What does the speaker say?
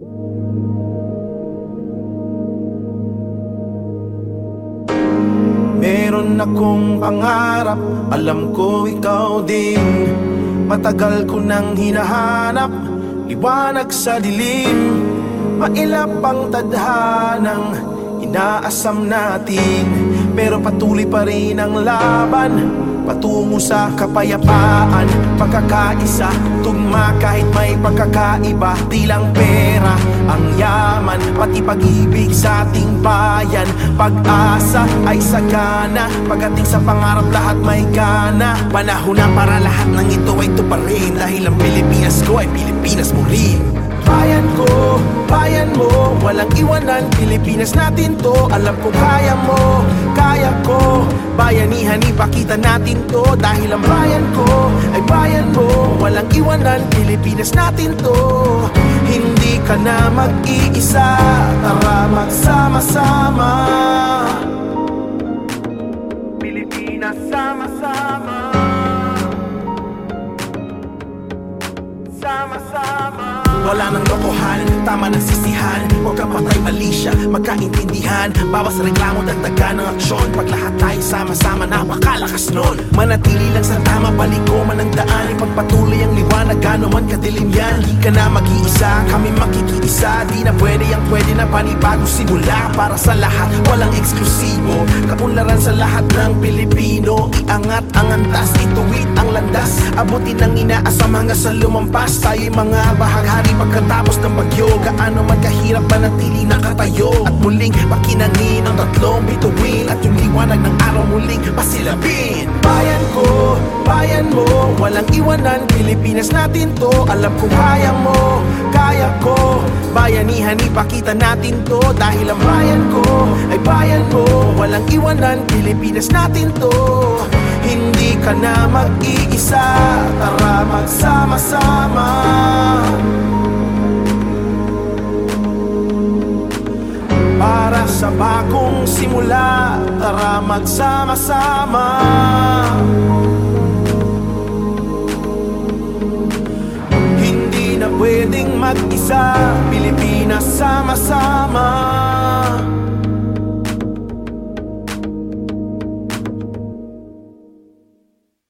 Meron akong pangarap, alam ko ikaw din. Matagal ko nang hinahanap, liwanag sa dilim. Mailap ang tadhanang inaasam natin Pero patuloy pa rin ang laban. Patungo sa kapayapaan Pagkakaisa, tugma kahit may pagkakaiba. Di lang pera, ang yaman Pati pag-ibig sa ating bayan. Pag-asa ay sagana Pagdating sa pangarap lahat may gana. Panahon na para lahat ng ito ay tuparin Dahil ang Pilipinas ko ay Pilipinas mo rin Bayan ko, bayan mo Walang iwanan, Pilipinas natin to. Alam ko kaya mo, kaya ko. Bayanihan, ipakita natin to. Dahil ang bayan ko ay bayan mo Walang iwanan, Pilipinas natin to. Hindi ka na mag-iisa. Tara magsama-sama Sama-sama. Wala nang lokohan, tama ng sisihan. Huwag kang patay malisya, magkaintindihan. Bawas reklamo, dagdagan ng aksyon. Pag lahat tayo sama-sama, napakalakas nun. Manatili lang sa tama, baliko man ang daan. Ipagpatuloy ang liwanag, gano'n man kadilim yan. Di ka na mag-iisa, kami makikiisa Di na pwede ang pwede na panibago simula. Para sa lahat, walang eksklusibo. Kaunlaran sa lahat ng Pilipino Iangat ang antas, ang landas Abutin ang inaasam hanggang sa lumampas. Tayo'y mga bahaghari pagkatapos ng bagyo. Gaano man kahirap manatili nakatayo At muling pakinangin ang tatlong bituin. At yung liwanag ng araw muling pasilapin. Bayan ko, bayan mo. Walang iwanan, Pilipinas natin to. Alam ko kaya mo, kaya ko. Bayanihan, ipakita natin to. Dahil ang bayan ko ay bayan mo. Walang iwanan, Pilipinas natin to ka na mag-iisa Tara magsama-sama. Para sa bagong simula Tara magsama-sama. Hindi na pwedeng mag-isa Pilipinas sama-sama